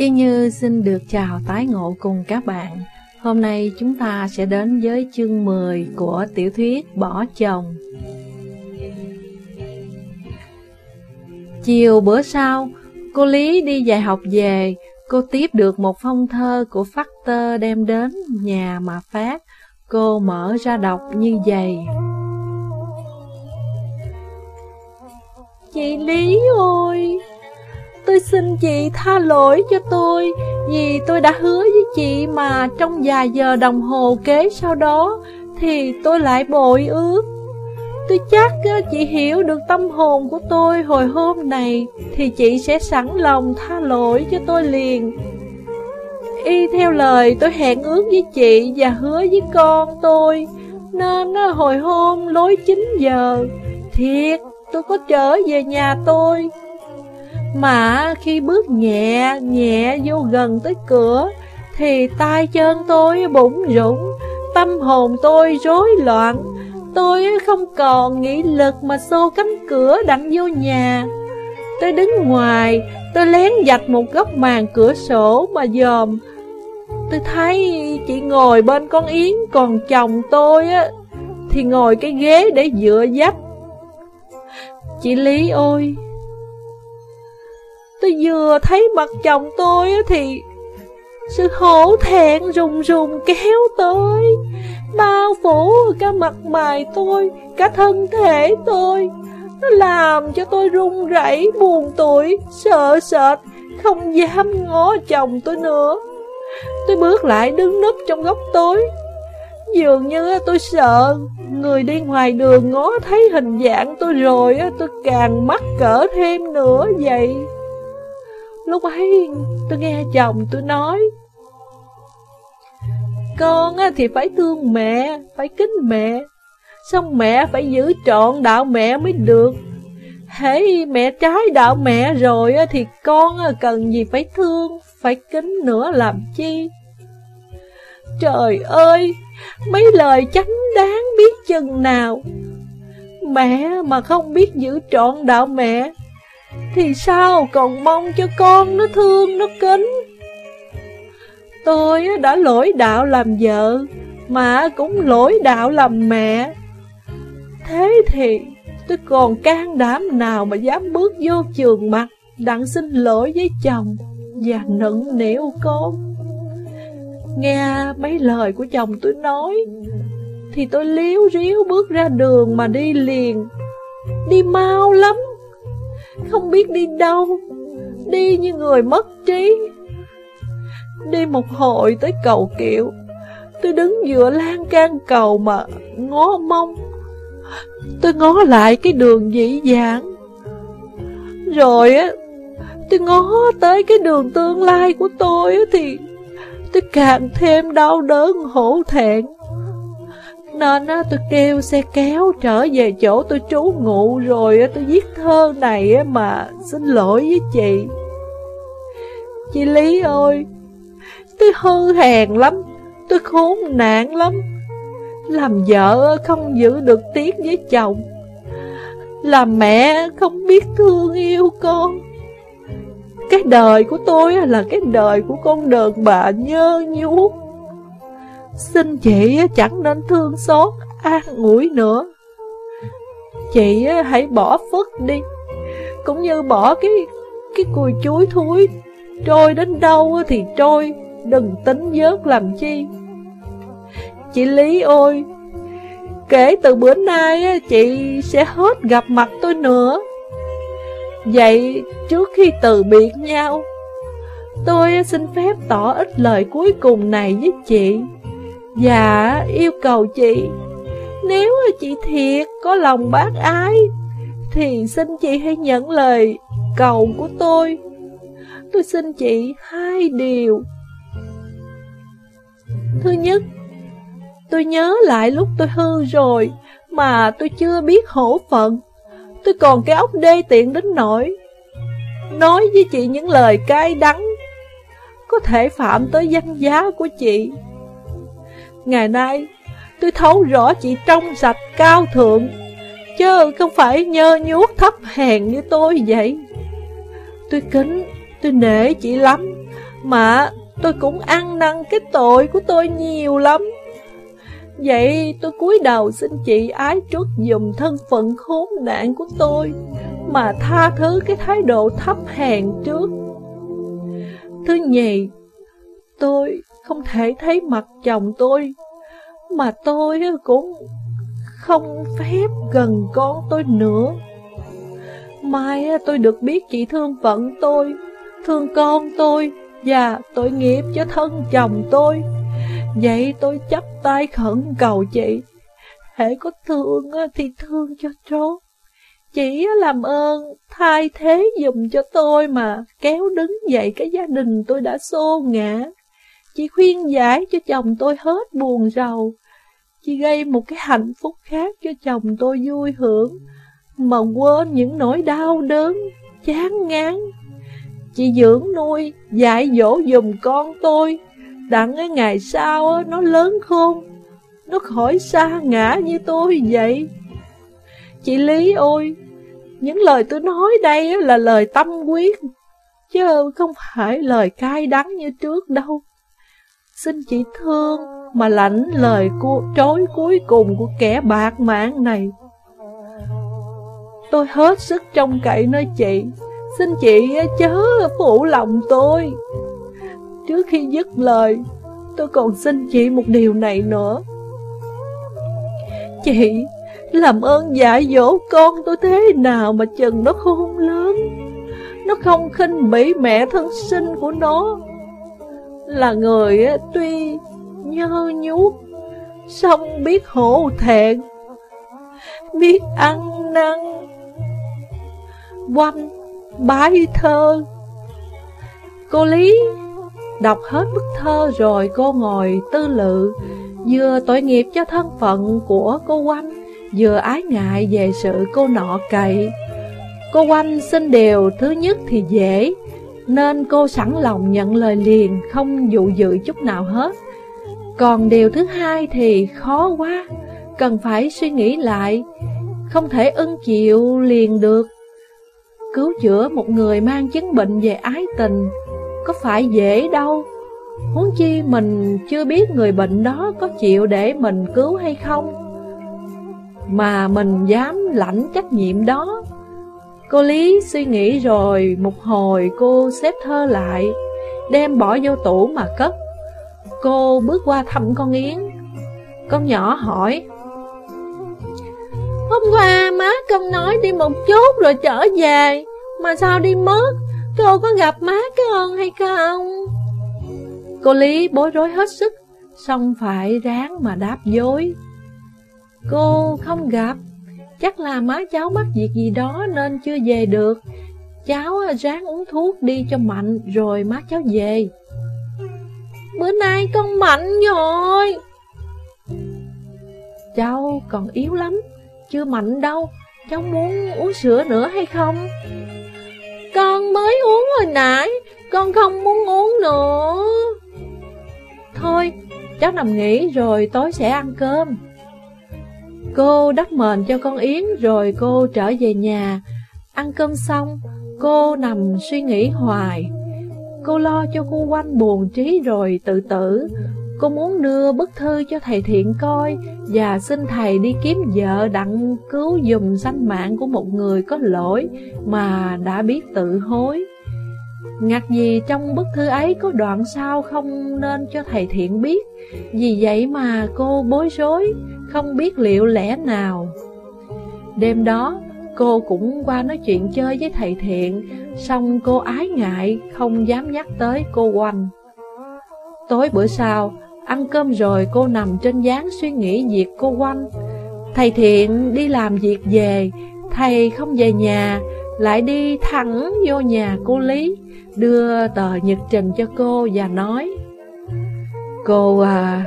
Y Như xin được chào tái ngộ cùng các bạn. Hôm nay chúng ta sẽ đến với chương 10 của tiểu thuyết Bỏ chồng. Chiều bữa sau, cô Lý đi dạy học về, cô tiếp được một phong thơ của Phát Tơ đem đến nhà mà phát. Cô mở ra đọc như vậy. Chị Lý ơi! Tôi xin chị tha lỗi cho tôi Vì tôi đã hứa với chị mà Trong vài giờ đồng hồ kế sau đó Thì tôi lại bội ước. Tôi chắc ờ, chị hiểu được tâm hồn của tôi hồi hôm này Thì chị sẽ sẵn lòng tha lỗi cho tôi liền. Y theo lời tôi hẹn ước với chị và hứa với con tôi, Nên ờ, hồi hôm lối 9 giờ, Thiệt, tôi có trở về nhà tôi mà khi bước nhẹ nhẹ vô gần tới cửa, Thì tay chân tôi bụng rụng, Tâm hồn tôi rối loạn. Tôi không còn nghĩ lực mà xô cánh cửa đặng vô nhà. Tôi đứng ngoài, Tôi lén dạch một góc màn cửa sổ mà dòm. Tôi thấy chị ngồi bên con Yến Còn chồng tôi á, Thì ngồi cái ghế để dựa dách. Chị Lý ơi Tôi vừa thấy mặt chồng tôi thì sự hổ thẹn rùng rùng kéo tới. Bao phủ cả mặt mày tôi, Cả thân thể tôi. Nó làm cho tôi run rẩy, buồn tuổi Sợ sệt, Không dám ngó chồng tôi nữa. Tôi bước lại đứng núp trong góc tối. Dường như tôi sợ Người đi ngoài đường ngó thấy hình dạng tôi rồi Tôi càng mắc cỡ thêm nữa vậy. Lúc ấy tôi nghe chồng tôi nói Con thì phải thương mẹ, phải kính mẹ Xong mẹ phải giữ trọn đạo mẹ mới được. Hễ mẹ trái đạo mẹ rồi thì con cần gì phải thương, phải kính nữa làm chi? Trời ơi, mấy lời chánh đáng biết chừng nào. Mẹ mà không biết giữ trọn đạo mẹ thì sao? Còn mong cho con nó thương, nó kính. Tôi đã lỗi đạo làm vợ, Mà cũng lỗi đạo làm mẹ. Thế thì tôi còn can đảm nào mà dám bước vô trường mặt, Đặng xin lỗi với chồng Và nựng nịu con? Nghe mấy lời của chồng tôi nói, Thì tôi liếu riếu bước ra đường mà đi liền. Đi mau lắm không biết đi đâu, đi như người mất trí. Đi một hồi tới cầu kiệu, tôi đứng giữa lan can cầu mà ngó mông. Tôi ngó lại cái đường dĩ dãn. Rồi á, tôi ngó tới cái đường tương lai của tôi á thì tôi càng thêm đau đớn hổ thẹn. Nên á, tôi kêu xe kéo trở về chỗ tôi trú ngụ rồi á, tôi viết thơ này á, mà xin lỗi với chị. Chị Lý ơi, tôi hư hèn lắm, tôi khốn nạn lắm. Làm vợ không giữ được tiếng với chồng. Làm mẹ không biết thương yêu con. Cái đời của tôi là cái đời của con đờn bà nhơ nhuốc Xin chị chẳng nên thương xót, an ủi nữa. Chị hãy bỏ phức đi, cũng như bỏ cái cái cùi chuối thúi, trôi đến đâu thì trôi, đừng tính vớt làm chi. Chị Lý ơi, kể từ bữa nay chị sẽ hết gặp mặt tôi nữa. Vậy trước khi từ biệt nhau, tôi xin phép tỏ ít lời cuối cùng này với chị. Dạ, yêu cầu chị. Nếu chị thiệt có lòng bác ái Thì xin chị hãy nhận lời cầu của tôi. Tôi xin chị hai điều. Thứ nhất Tôi nhớ lại lúc tôi hư rồi Mà tôi chưa biết hổ phận. Tôi còn cái ốc đê tiện đến nỗi Nói với chị những lời cay đắng Có thể phạm tới danh giá của chị. Ngày nay, tôi thấu rõ chị trong sạch cao thượng, chứ không phải nhơ nhuốc thấp hèn như tôi vậy. Tôi kính, tôi nể chị lắm, Mà tôi cũng ăn năn cái tội của tôi nhiều lắm Vậy tôi cúi đầu xin chị ái trước dùm thân phận khốn nạn của tôi Mà tha thứ cái thái độ thấp hèn trước Thứ nhì Tôi không thể thấy mặt chồng tôi, Mà tôi cũng không phép gần con tôi nữa. Mai tôi được biết chị thương phận tôi, Thương con tôi Và tội nghiệp cho thân chồng tôi. Vậy tôi chấp tay khẩn cầu chị Hãy có thương thì thương cho trốn Chị làm ơn thay thế dùm cho tôi mà kéo đứng dậy cái gia đình tôi đã xô ngã. Chị khuyên giải cho chồng tôi hết buồn rầu. Chị gây một cái hạnh phúc khác cho chồng tôi vui hưởng, mà quên những nỗi đau đớn, chán ngán. Chị dưỡng nuôi, dạy dỗ dùm con tôi, đặng cái ngày sau nó lớn khôn, nó khỏi xa ngã như tôi vậy. Chị Lý ơi, những lời tôi nói đây là lời tâm quyết, chứ không phải lời cay đắng như trước đâu. Xin chị thương mà lãnh lời cô trối cuối cùng của kẻ bạc mạng này. Tôi hết sức trông cậy nơi chị, xin chị chớ phụ lòng tôi. Trước khi dứt lời, tôi còn xin chị một điều này nữa. Chị làm ơn dạy dỗ con tôi thế nào mà chừng nó khôn lớn Nó không khinh bỉ mẹ thân sinh của nó là người tuy nhơ nhút Xong biết hổ thẹn Biết ăn năn Quanh bái thơ Cô Lý đọc hết bức thơ rồi cô ngồi tư lự Vừa tội nghiệp cho thân phận của cô Quanh vừa ái ngại về sự cô nọ cậy. Cô Quanh xin điều thứ nhất thì dễ, nên cô sẵn lòng nhận lời liền, không dụ dự chút nào hết. Còn điều thứ hai thì khó quá, cần phải suy nghĩ lại, không thể ưng chịu liền được. Cứu chữa một người mang chứng bệnh về ái tình, có phải dễ đâu. Huống chi mình chưa biết người bệnh đó có chịu để mình cứu hay không mà mình dám lãnh trách nhiệm đó. Cô Lý suy nghĩ rồi, một hồi cô xếp thơ lại, đem bỏ vô tủ mà cất. Cô bước qua thăm con Yến. Con nhỏ hỏi, Hôm qua má con nói đi một chút rồi trở về, mà sao đi mất? Cô có gặp má con hay không? Cô Lý bối rối hết sức, xong phải ráng mà đáp dối. Cô không gặp Chắc là má cháu mắc việc gì đó nên chưa về được. Cháu à, ráng uống thuốc đi cho mạnh, rồi má cháu về. Bữa nay con mạnh rồi. Cháu còn yếu lắm, Chưa mạnh đâu. Cháu muốn uống sữa nữa hay không? Con mới uống hồi nãy, Con không muốn uống nữa. Thôi, Cháu nằm nghỉ rồi tối sẽ ăn cơm. Cô đắp mền cho con Yến rồi cô trở về nhà. Ăn cơm xong, cô nằm suy nghĩ hoài. Cô lo cho cô quanh buồn trí rồi tự tử. Cô muốn đưa bức thư cho thầy thiện coi và xin thầy đi kiếm vợ đặng cứu dùm sanh mạng của một người có lỗi mà đã biết tự hối. Ngặt gì trong bức thư ấy có đoạn sao không nên cho thầy thiện biết Vì vậy mà cô bối rối không biết liệu lẽ nào. Đêm đó cô cũng qua nói chuyện chơi với thầy thiện Xong cô ái ngại không dám nhắc tới cô quanh. Tối bữa sau Ăn cơm rồi cô nằm trên gián suy nghĩ việc cô quanh. Thầy thiện đi làm việc về Thầy không về nhà Lại đi thẳng vô nhà cô Lý đưa tờ nhật trình cho cô và nói Cô à,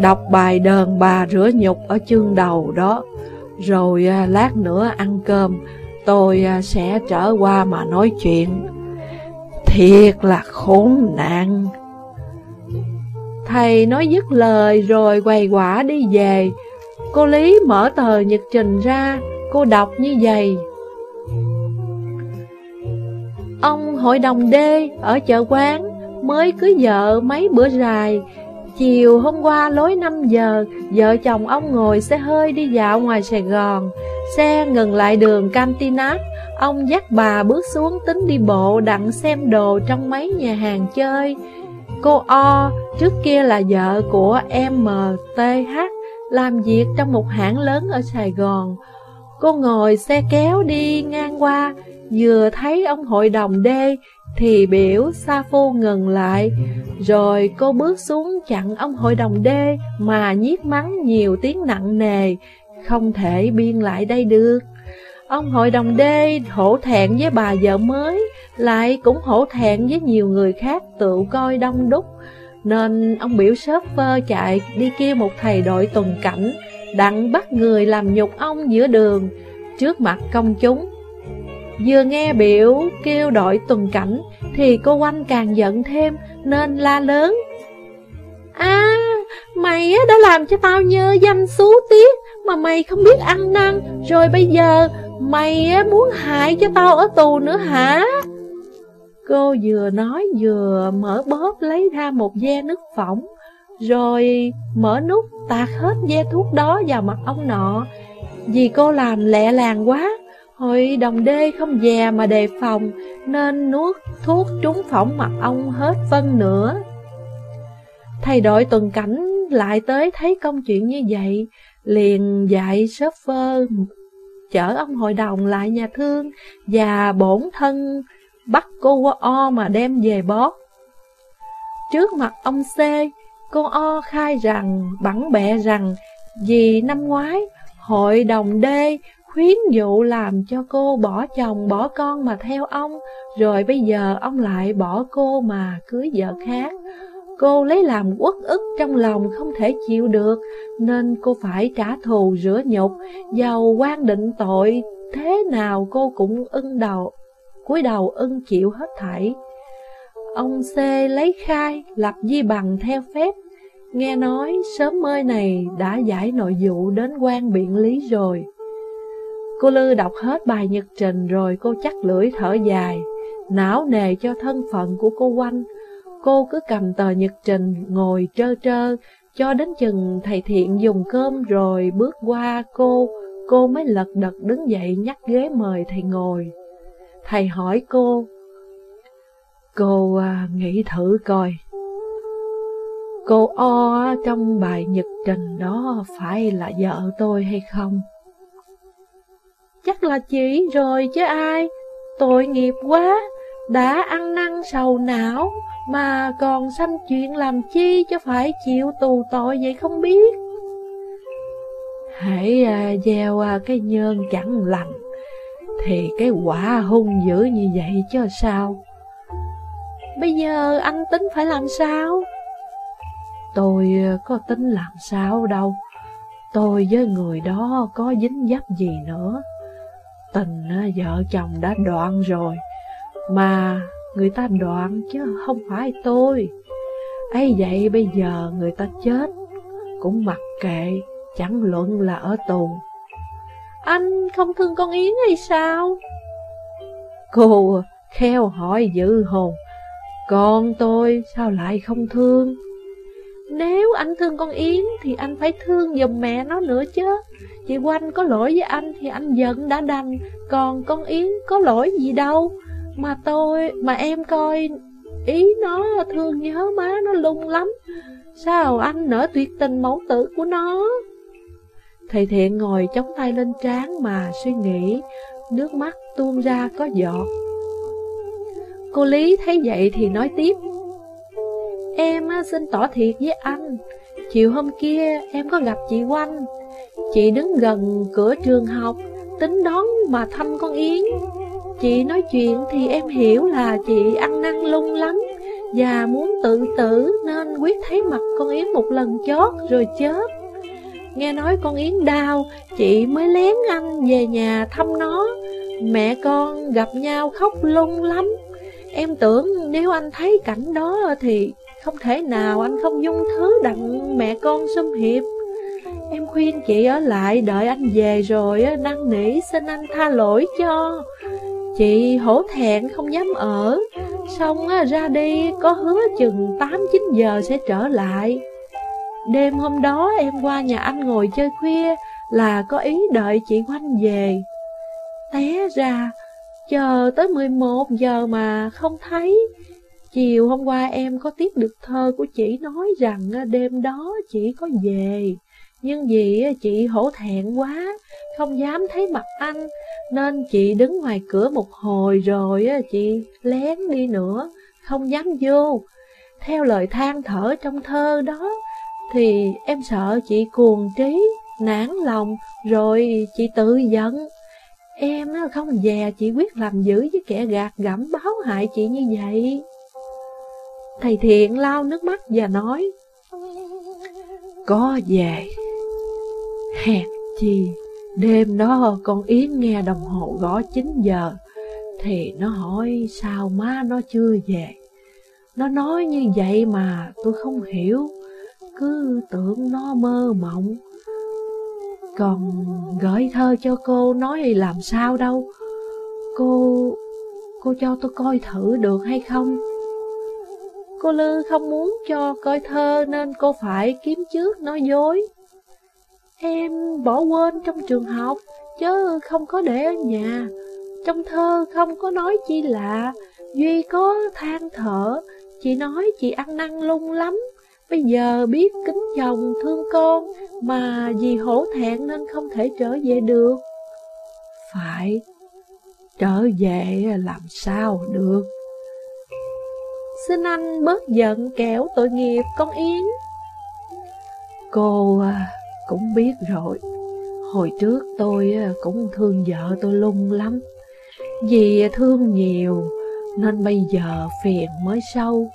đọc bài đờn bà rửa nhục ở chương đầu đó. Rồi à, lát nữa ăn cơm tôi à, sẽ trở qua mà nói chuyện. Thiệt là khốn nạn. Thầy nói dứt lời rồi quay quả đi về. Cô Lý mở tờ nhật trình ra Cô đọc như vậy. Ông hội đồng D ở chợ quán mới cưới vợ mấy bữa dài. Chiều hôm qua lối 5 giờ, vợ chồng ông ngồi xe hơi đi dạo ngoài Sài Gòn. Xe ngừng lại đường Cantinat, ông dắt bà bước xuống tính đi bộ đặng xem đồ trong mấy nhà hàng chơi. Cô O, trước kia là vợ của MTH, làm việc trong một hãng lớn ở Sài Gòn. Cô ngồi xe kéo đi ngang qua, vừa thấy ông hội đồng D thì biểu Sa Phu ngừng lại, rồi cô bước xuống chặn ông hội đồng đê mà nhiếc mắng nhiều tiếng nặng nề, không thể biên lại đây được. Ông hội đồng đê hổ thẹn với bà vợ mới, lại cũng hổ thẹn với nhiều người khác tự coi đông đúc, nên ông biểu sớp vơ chạy đi kêu một thầy đội tuần cảnh, đặng bắt người làm nhục ông giữa đường, trước mặt công chúng. Vừa nghe biểu kêu đội tuần cảnh, Thì cô Oanh càng giận thêm, Nên la lớn. À mày đã làm cho tao nhớ danh xú tiết Mà mày không biết ăn năn, Rồi bây giờ mày muốn hại cho tao ở tù nữa hả? Cô vừa nói vừa mở bóp lấy ra một ve nước phỏng, Rồi mở nút tạt hết ve thuốc đó vào mặt ông nọ. Vì cô làm lẹ làng quá Hội đồng đê không dè mà đề phòng, nên nuốt thuốc trúng phỏng mặt ông hết phân nữa. Thầy đội tuần cảnh lại tới thấy công chuyện như vậy, liền dạy shopper chở ông hội đồng lại nhà thương và bổn thân bắt cô O mà đem về bót. Trước mặt ông C, cô O khai rằng, bắn bẹ rằng, vì năm ngoái, hội đồng D khuyến dụ làm cho cô bỏ chồng bỏ con mà theo ông, rồi bây giờ ông lại bỏ cô mà cưới vợ khác. Cô lấy làm uất ức trong lòng không thể chịu được, nên cô phải trả thù rửa nhục, giàu quan định tội, thế nào cô cũng ưng đầu, cúi đầu ưng chịu hết thảy. Ông C lấy khai, lập di bằng theo phép, nghe nói sớm mơi này đã giải nội vụ đến quan biện lý rồi. Cô Lư đọc hết bài nhật trình rồi cô chắc lưỡi thở dài, não nề cho thân phận của cô quanh. Cô cứ cầm tờ nhật trình ngồi trơ trơ, cho đến chừng thầy thiện dùng cơm rồi bước qua cô, cô mới lật đật đứng dậy nhắc ghế mời thầy ngồi. Thầy hỏi cô, cô à, nghĩ thử coi, cô O trong bài nhật trình đó phải là vợ tôi hay không? Chắc là chị rồi chứ ai. Tội nghiệp quá Đã ăn năn sầu não Mà còn sanh chuyện làm chi Cho phải chịu tù tội vậy không biết. Hãy à, gieo à, cái nhân chẳng lành Thì cái quả hung dữ như vậy chứ sao? Bây giờ anh tính phải làm sao? Tôi à, có tính làm sao đâu. Tôi với người đó có dính dấp gì nữa. Tình vợ chồng đã đoạn rồi Mà người ta đoạn chứ không phải tôi ấy vậy bây giờ người ta chết Cũng mặc kệ, Chẳng luận là ở tù Anh không thương con Yến hay sao? Cô kheo hỏi dữ hồn Con tôi sao lại không thương? Nếu anh thương con Yến thì anh phải thương giùm mẹ nó nữa chứ. Chị Quanh có lỗi với anh thì anh giận đã đành. Còn con Yến có lỗi gì đâu. Mà tôi, mà em coi Ý nó thương nhớ má nó lung lắm. Sao anh nỡ tuyệt tình mẫu tử của nó? Thầy thiện ngồi chống tay lên trán mà suy nghĩ. Nước mắt tuôn ra có giọt. Cô Lý thấy vậy thì nói tiếp. Em xin tỏ thiệt với anh. Chiều hôm kia, em có gặp chị Oanh. Chị đứng gần cửa trường học, Tính đón mà thăm con Yến. Chị nói chuyện thì em hiểu là chị ăn năn lung lắm Và muốn tự tử nên quyết thấy mặt con Yến một lần chót rồi chết. Nghe nói con Yến đau, Chị mới lén anh về nhà thăm nó. Mẹ con gặp nhau khóc lung lắm. Em tưởng nếu anh thấy cảnh đó thì không thể nào, anh không dung thứ đặng mẹ con xâm hiệp. Em khuyên chị ở lại, đợi anh về rồi năn nỉ, xin anh tha lỗi cho. Chị hổ thẹn, không dám ở. Xong ra đi, có hứa chừng 8-9 giờ sẽ trở lại. Đêm hôm đó, em qua nhà anh ngồi chơi khuya, Là có ý đợi chị Oanh về. Té ra, Chờ tới 11 giờ mà không thấy. Chiều hôm qua em có tiếp được thơ của chị nói rằng à, đêm đó chị có về. Nhưng vì à, chị hổ thẹn quá Không dám thấy mặt anh Nên chị đứng ngoài cửa một hồi rồi à, chị lén đi nữa Không dám vô. Theo lời than thở trong thơ đó Thì em sợ chị cuồng trí, nản lòng Rồi chị tự giận. Em không về chị quyết làm dữ với kẻ gạt gẫm báo hại chị như vậy. Thầy Thiện lau nước mắt và nói, Có về, Hẹn chi, Đêm đó con Yến nghe đồng hồ gõ 9 giờ, Thì nó hỏi sao má nó chưa về Nó nói như vậy mà tôi không hiểu, Cứ tưởng nó mơ mộng Còn gửi thơ cho cô nói làm sao đâu, Cô... cô cho tôi coi thử được hay không? Cô Lư không muốn cho coi thơ nên cô phải kiếm trước nói dối. Em bỏ quên trong trường học, chứ không có để ở nhà. Trong thơ không có nói chi lạ, Duy có than thở, chị nói chị ăn năn lung lắm. Bây giờ biết kính chồng thương con, mà vì hổ thẹn nên không thể trở về được. Phải, trở về làm sao được. Xin anh bớt giận kẻo tội nghiệp, con Yến. Cô à, cũng biết rồi. Hồi trước tôi à, cũng thương vợ tôi lung lắm. Vì thương nhiều, Nên bây giờ phiền mới sâu,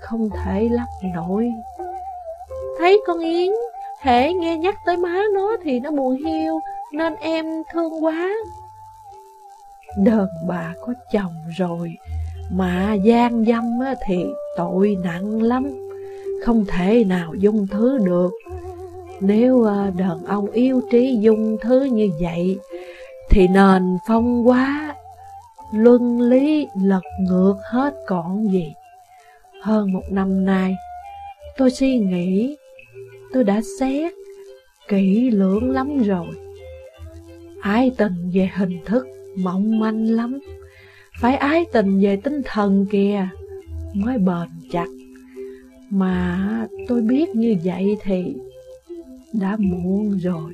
Không thể lắp nổi. Thấy con Yến, Hễ nghe nhắc tới má nó thì nó buồn hiu, Nên em thương quá. Đờn bà có chồng rồi mà gian dâm thì tội nặng lắm, Không thể nào dung thứ được. Nếu à, đàn ông yêu trí dung thứ như vậy, Thì nền phong quá Luân lý lật ngược hết còn gì. Hơn một năm nay, Tôi suy nghĩ, Tôi đã xét Kỹ lưỡng lắm rồi. Ái tình về hình thức mong manh lắm phải ái tình về tinh thần kìa, Mới bền chặt. Mà tôi biết như vậy thì Đã muộn rồi.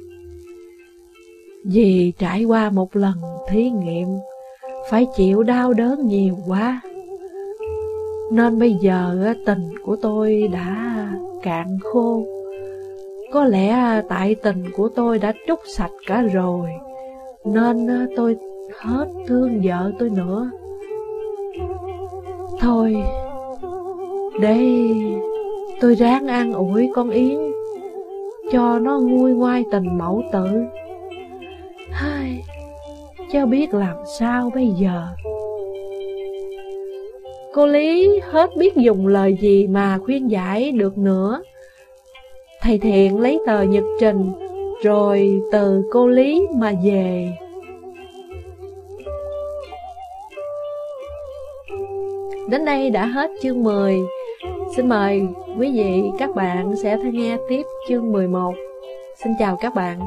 Vì trải qua một lần thí nghiệm, Phải chịu đau đớn nhiều quá. Nên bây giờ tình của tôi đã cạn khô. Có lẽ tại tình của tôi đã trút sạch cả rồi, Nên tôi hết thương vợ tôi nữa. Thôi Để tôi ráng an ủi con Yến, Cho nó nguôi ngoai tình mẫu tử. Hai cho biết làm sao bây giờ? Cô Lý hết biết dùng lời gì mà khuyên giải được nữa. Thầy Thiện lấy tờ nhật trình, Rồi từ cô Lý mà về. Đến đây đã hết chương 10 Xin mời quý vị các bạn sẽ nghe tiếp chương 11 Xin chào các bạn.